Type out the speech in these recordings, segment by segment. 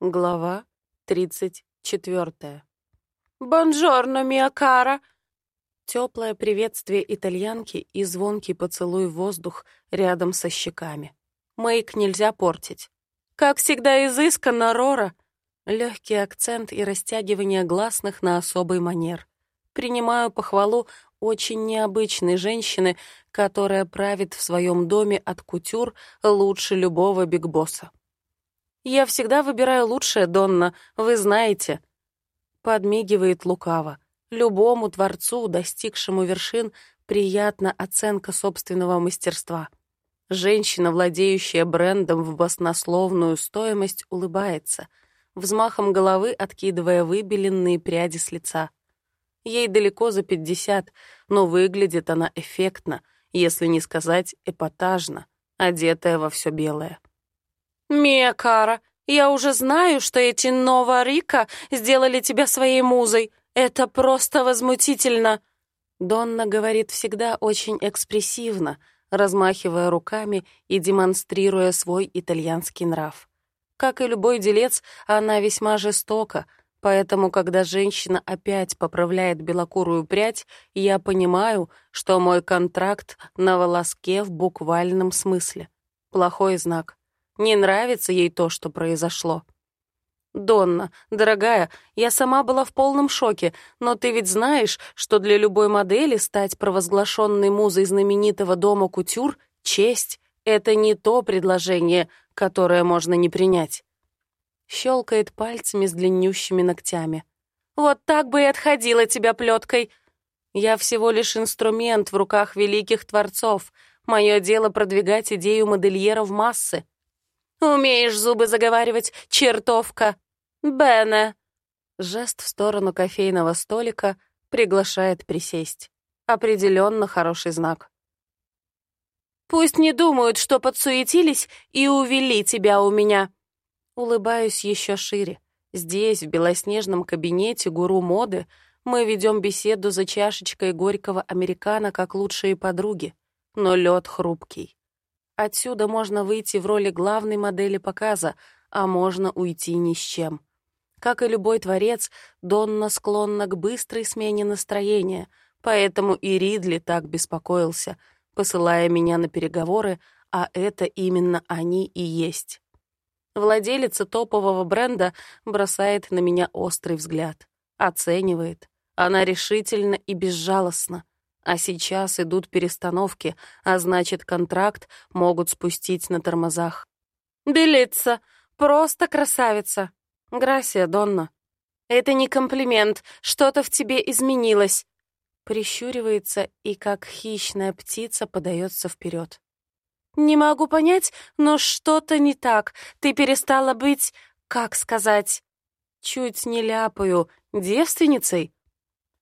Глава 34. «Бонжорно, миа кара!» Теплое приветствие итальянки и звонкий поцелуй в воздух рядом со щеками. Мейк нельзя портить. «Как всегда изысканно, Рора!» Легкий акцент и растягивание гласных на особый манер. Принимаю похвалу очень необычной женщины, которая правит в своем доме от кутюр лучше любого бигбосса. «Я всегда выбираю лучшее, Донна, вы знаете». Подмигивает лукаво. Любому творцу, достигшему вершин, приятна оценка собственного мастерства. Женщина, владеющая брендом в баснословную стоимость, улыбается, взмахом головы откидывая выбеленные пряди с лица. Ей далеко за пятьдесят, но выглядит она эффектно, если не сказать эпатажно, одетая во все белое. «Мия Кара, я уже знаю, что эти Нова Рика сделали тебя своей музой. Это просто возмутительно!» Донна говорит всегда очень экспрессивно, размахивая руками и демонстрируя свой итальянский нрав. Как и любой делец, она весьма жестока, поэтому, когда женщина опять поправляет белокурую прядь, я понимаю, что мой контракт на волоске в буквальном смысле. Плохой знак. Не нравится ей то, что произошло. «Донна, дорогая, я сама была в полном шоке, но ты ведь знаешь, что для любой модели стать провозглашенной музой знаменитого дома кутюр — честь. Это не то предложение, которое можно не принять». Щелкает пальцами с длиннющими ногтями. «Вот так бы и отходила тебя плеткой. Я всего лишь инструмент в руках великих творцов. Мое дело продвигать идею модельера в массы. «Умеешь зубы заговаривать, чертовка! Бене!» Жест в сторону кофейного столика приглашает присесть. Определенно хороший знак. «Пусть не думают, что подсуетились и увели тебя у меня!» Улыбаюсь еще шире. Здесь, в белоснежном кабинете гуру моды, мы ведем беседу за чашечкой горького американо как лучшие подруги, но лед хрупкий. Отсюда можно выйти в роли главной модели показа, а можно уйти ни с чем. Как и любой творец, Донна склонна к быстрой смене настроения, поэтому и Ридли так беспокоился, посылая меня на переговоры, а это именно они и есть. Владелица топового бренда бросает на меня острый взгляд, оценивает. Она решительно и безжалостна. А сейчас идут перестановки, а значит, контракт могут спустить на тормозах. «Белица! Просто красавица!» «Грасия, Донна!» «Это не комплимент, что-то в тебе изменилось!» Прищуривается и, как хищная птица, подается вперед. «Не могу понять, но что-то не так. Ты перестала быть, как сказать...» «Чуть не ляпаю. Девственницей?»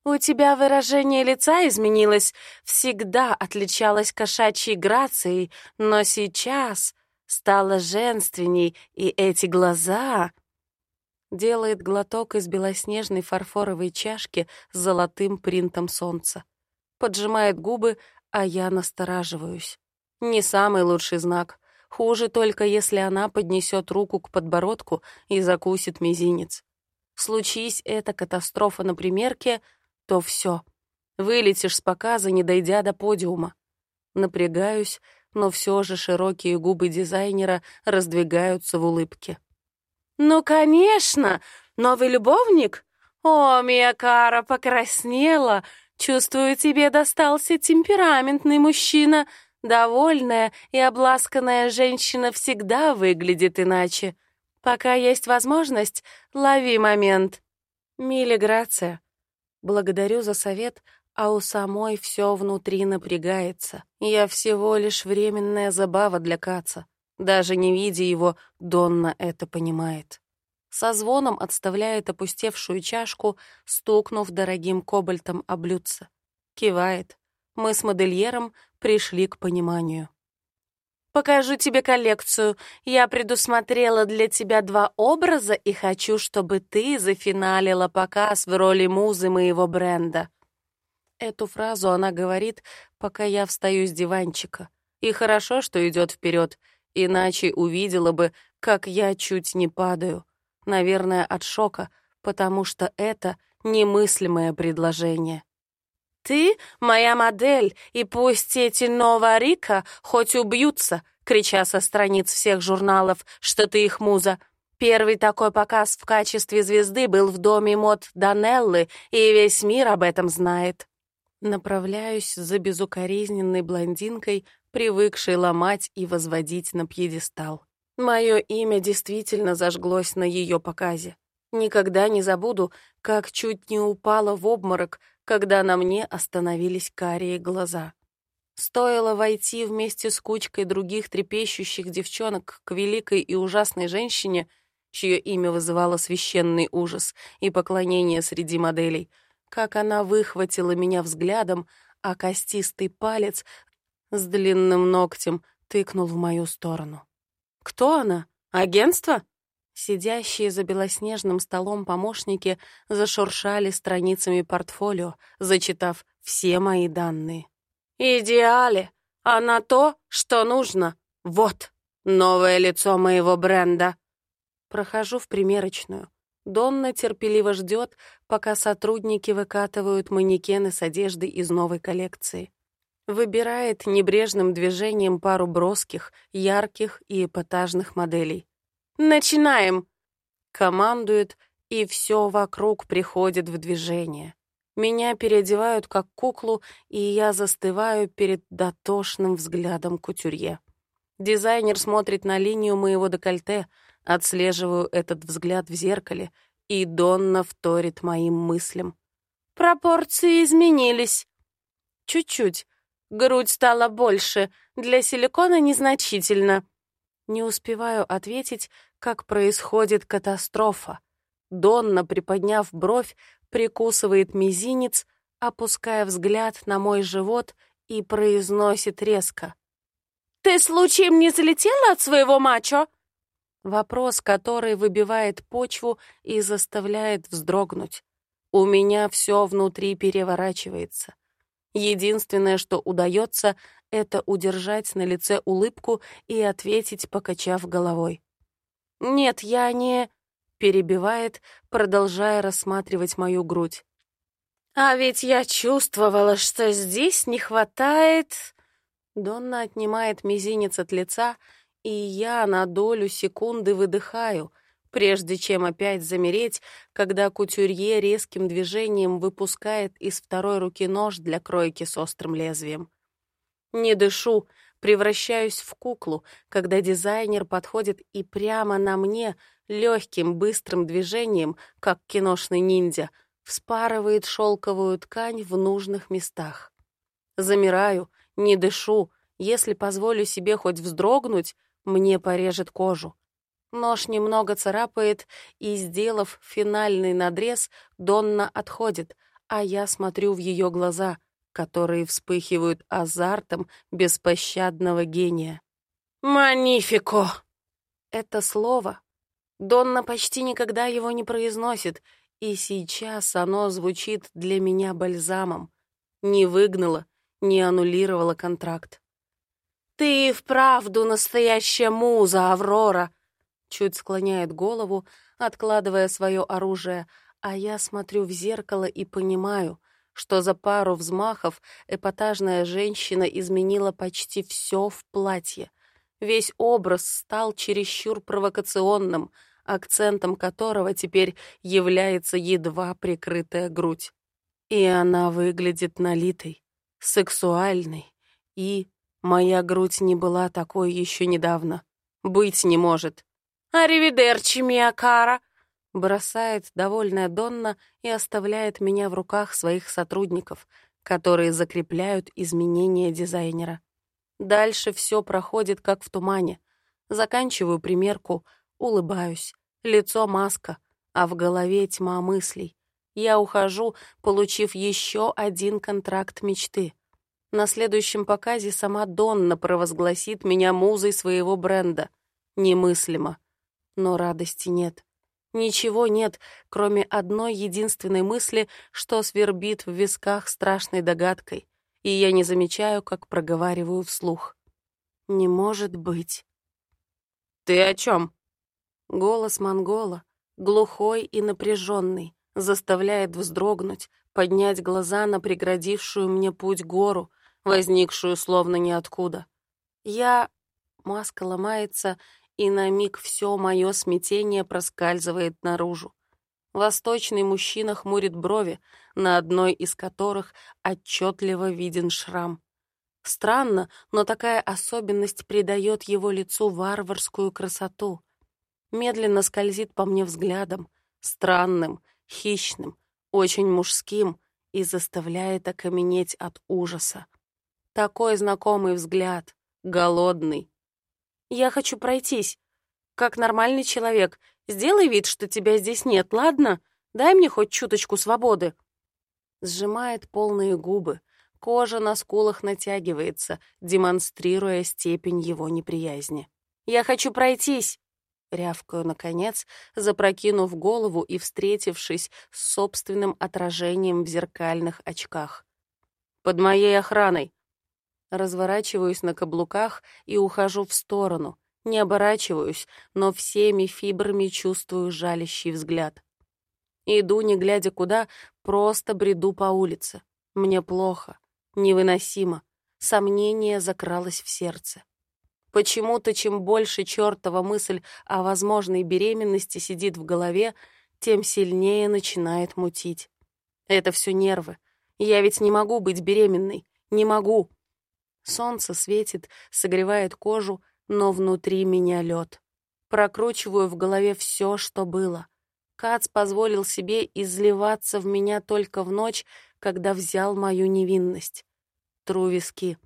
«У тебя выражение лица изменилось, всегда отличалась кошачьей грацией, но сейчас стала женственней, и эти глаза...» Делает глоток из белоснежной фарфоровой чашки с золотым принтом солнца. Поджимает губы, а я настораживаюсь. Не самый лучший знак. Хуже только, если она поднесет руку к подбородку и закусит мизинец. Случись эта катастрофа на примерке — то все. Вылетишь с показа, не дойдя до подиума. Напрягаюсь, но все же широкие губы дизайнера раздвигаются в улыбке. «Ну, конечно! Новый любовник? О, Миякара покраснела! Чувствую, тебе достался темпераментный мужчина. Довольная и обласканная женщина всегда выглядит иначе. Пока есть возможность, лови момент». Милли Грация, Благодарю за совет, а у самой все внутри напрягается. Я всего лишь временная забава для Каца. Даже не видя его, Донна это понимает. Со звоном отставляет опустевшую чашку, стукнув дорогим кобальтом о. Кивает. Мы с модельером пришли к пониманию. Покажу тебе коллекцию. Я предусмотрела для тебя два образа и хочу, чтобы ты зафиналила показ в роли музы моего бренда». Эту фразу она говорит, пока я встаю с диванчика. И хорошо, что идет вперед, иначе увидела бы, как я чуть не падаю. Наверное, от шока, потому что это немыслимое предложение. «Ты моя модель, и пусть эти Нова-Рика хоть убьются», крича со страниц всех журналов, что ты их муза. Первый такой показ в качестве звезды был в доме мод Данеллы, и весь мир об этом знает. Направляюсь за безукоризненной блондинкой, привыкшей ломать и возводить на пьедестал. Мое имя действительно зажглось на ее показе. Никогда не забуду, как чуть не упала в обморок, когда на мне остановились карие глаза. Стоило войти вместе с кучкой других трепещущих девчонок к великой и ужасной женщине, чье имя вызывало священный ужас и поклонение среди моделей, как она выхватила меня взглядом, а костистый палец с длинным ногтем тыкнул в мою сторону. «Кто она? Агентство?» Сидящие за белоснежным столом помощники зашуршали страницами портфолио, зачитав все мои данные. «Идеале! Она то, что нужно! Вот, новое лицо моего бренда!» Прохожу в примерочную. Донна терпеливо ждет, пока сотрудники выкатывают манекены с одеждой из новой коллекции. Выбирает небрежным движением пару броских, ярких и эпатажных моделей. «Начинаем!» Командует, и все вокруг приходит в движение. Меня переодевают как куклу, и я застываю перед дотошным взглядом кутюрье. Дизайнер смотрит на линию моего декольте, отслеживаю этот взгляд в зеркале, и Донна вторит моим мыслям. «Пропорции изменились». «Чуть-чуть. Грудь стала больше, для силикона незначительно». Не успеваю ответить, как происходит катастрофа. Донна, приподняв бровь, прикусывает мизинец, опуская взгляд на мой живот и произносит резко. «Ты случаем не залетела от своего мачо?» Вопрос, который выбивает почву и заставляет вздрогнуть. У меня все внутри переворачивается. Единственное, что удается, это удержать на лице улыбку и ответить, покачав головой. «Нет, я не...» — перебивает, продолжая рассматривать мою грудь. «А ведь я чувствовала, что здесь не хватает...» Донна отнимает мизинец от лица, и я на долю секунды выдыхаю, прежде чем опять замереть, когда кутюрье резким движением выпускает из второй руки нож для кройки с острым лезвием. Не дышу, превращаюсь в куклу, когда дизайнер подходит и прямо на мне легким быстрым движением, как киношный ниндзя, вспарывает шелковую ткань в нужных местах. Замираю, не дышу, если позволю себе хоть вздрогнуть, мне порежет кожу. Нож немного царапает, и, сделав финальный надрез, Донна отходит, а я смотрю в ее глаза — которые вспыхивают азартом беспощадного гения. «Манифико!» Это слово. Донна почти никогда его не произносит, и сейчас оно звучит для меня бальзамом. Не выгнало, не аннулировало контракт. «Ты вправду настоящая муза, Аврора!» Чуть склоняет голову, откладывая свое оружие, а я смотрю в зеркало и понимаю, что за пару взмахов эпатажная женщина изменила почти все в платье. Весь образ стал чересчур провокационным, акцентом которого теперь является едва прикрытая грудь. И она выглядит налитой, сексуальной, и моя грудь не была такой еще недавно. Быть не может. «Аривидерчи, Миакара!» Бросает довольная Донна и оставляет меня в руках своих сотрудников, которые закрепляют изменения дизайнера. Дальше все проходит как в тумане. Заканчиваю примерку, улыбаюсь. Лицо маска, а в голове тьма мыслей. Я ухожу, получив еще один контракт мечты. На следующем показе сама Донна провозгласит меня музой своего бренда. Немыслимо. Но радости нет. Ничего нет, кроме одной единственной мысли, что свербит в висках страшной догадкой, и я не замечаю, как проговариваю вслух. «Не может быть». «Ты о чем? Голос монгола, глухой и напряженный, заставляет вздрогнуть, поднять глаза на преградившую мне путь гору, возникшую словно ниоткуда. Я... Маска ломается, и на миг все мое смятение проскальзывает наружу. Восточный мужчина хмурит брови, на одной из которых отчетливо виден шрам. Странно, но такая особенность придает его лицу варварскую красоту. Медленно скользит по мне взглядом, странным, хищным, очень мужским и заставляет окаменеть от ужаса. Такой знакомый взгляд, голодный. «Я хочу пройтись. Как нормальный человек. Сделай вид, что тебя здесь нет, ладно? Дай мне хоть чуточку свободы». Сжимает полные губы, Кожа на скулах натягивается, демонстрируя степень его неприязни. «Я хочу пройтись!» Рявкаю, наконец, запрокинув голову и встретившись с собственным отражением в зеркальных очках. «Под моей охраной!» Разворачиваюсь на каблуках и ухожу в сторону. Не оборачиваюсь, но всеми фибрами чувствую жалящий взгляд. Иду, не глядя куда, просто бреду по улице. Мне плохо. Невыносимо. Сомнение закралось в сердце. Почему-то чем больше чертова мысль о возможной беременности сидит в голове, тем сильнее начинает мутить. Это все нервы. Я ведь не могу быть беременной. Не могу. Солнце светит, согревает кожу, но внутри меня лед. Прокручиваю в голове все, что было. Кац позволил себе изливаться в меня только в ночь, когда взял мою невинность. Тру виски.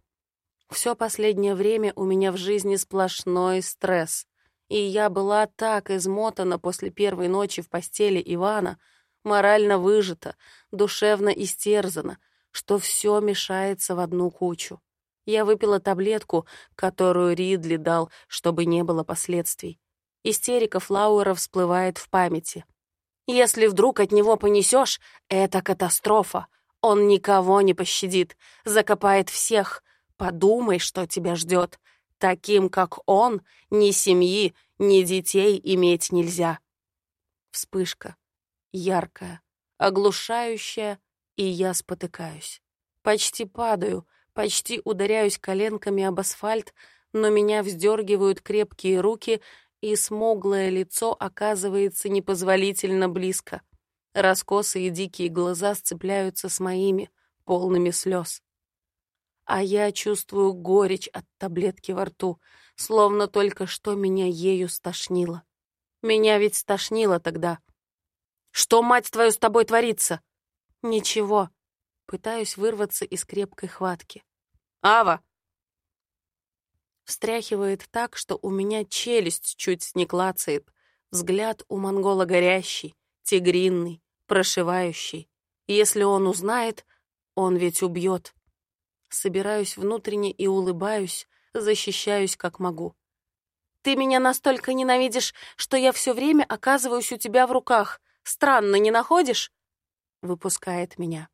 Все последнее время у меня в жизни сплошной стресс. И я была так измотана после первой ночи в постели Ивана, морально выжата, душевно истерзана, что все мешается в одну кучу. Я выпила таблетку, которую Ридли дал, чтобы не было последствий. Истерика Флауэра всплывает в памяти. Если вдруг от него понесешь, это катастрофа. Он никого не пощадит, закопает всех. Подумай, что тебя ждет. Таким, как он, ни семьи, ни детей иметь нельзя. Вспышка. Яркая, оглушающая, и я спотыкаюсь. Почти падаю, почти ударяюсь коленками об асфальт, но меня вздергивают крепкие руки, и смуглое лицо оказывается непозволительно близко. Раскосые дикие глаза сцепляются с моими, полными слез. А я чувствую горечь от таблетки во рту, словно только что меня ею стошнило. Меня ведь стошнило тогда. «Что, мать твою, с тобой творится?» «Ничего». Пытаюсь вырваться из крепкой хватки. «Ава!» Встряхивает так, что у меня челюсть чуть не клацает. Взгляд у монгола горящий тигринный, прошивающий. Если он узнает, он ведь убьет. Собираюсь внутренне и улыбаюсь, защищаюсь как могу. Ты меня настолько ненавидишь, что я все время оказываюсь у тебя в руках. Странно, не находишь? Выпускает меня.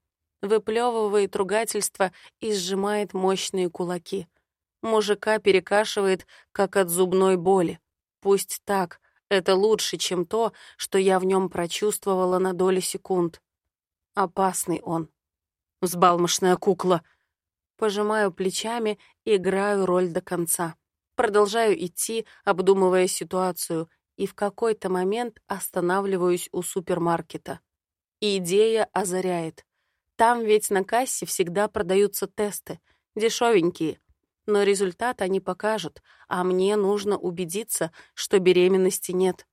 Выплевывает ругательство и сжимает мощные кулаки. Мужика перекашивает, как от зубной боли. Пусть так, это лучше, чем то, что я в нем прочувствовала на доли секунд. Опасный он. Взбалмошная кукла. Пожимаю плечами, играю роль до конца. Продолжаю идти, обдумывая ситуацию, и в какой-то момент останавливаюсь у супермаркета. Идея озаряет. Там ведь на кассе всегда продаются тесты, дешевенькие, но результат они покажут, а мне нужно убедиться, что беременности нет.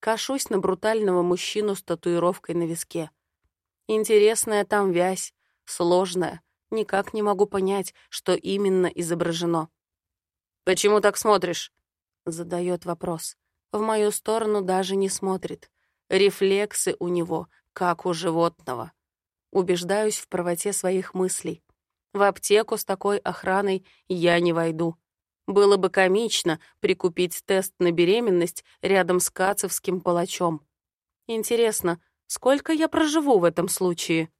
Кашусь на брутального мужчину с татуировкой на виске. Интересная там вязь, сложная. Никак не могу понять, что именно изображено. «Почему так смотришь?» — задает вопрос. В мою сторону даже не смотрит. Рефлексы у него, как у животного. Убеждаюсь в правоте своих мыслей. В аптеку с такой охраной я не войду. Было бы комично прикупить тест на беременность рядом с кацевским палачом. Интересно, сколько я проживу в этом случае?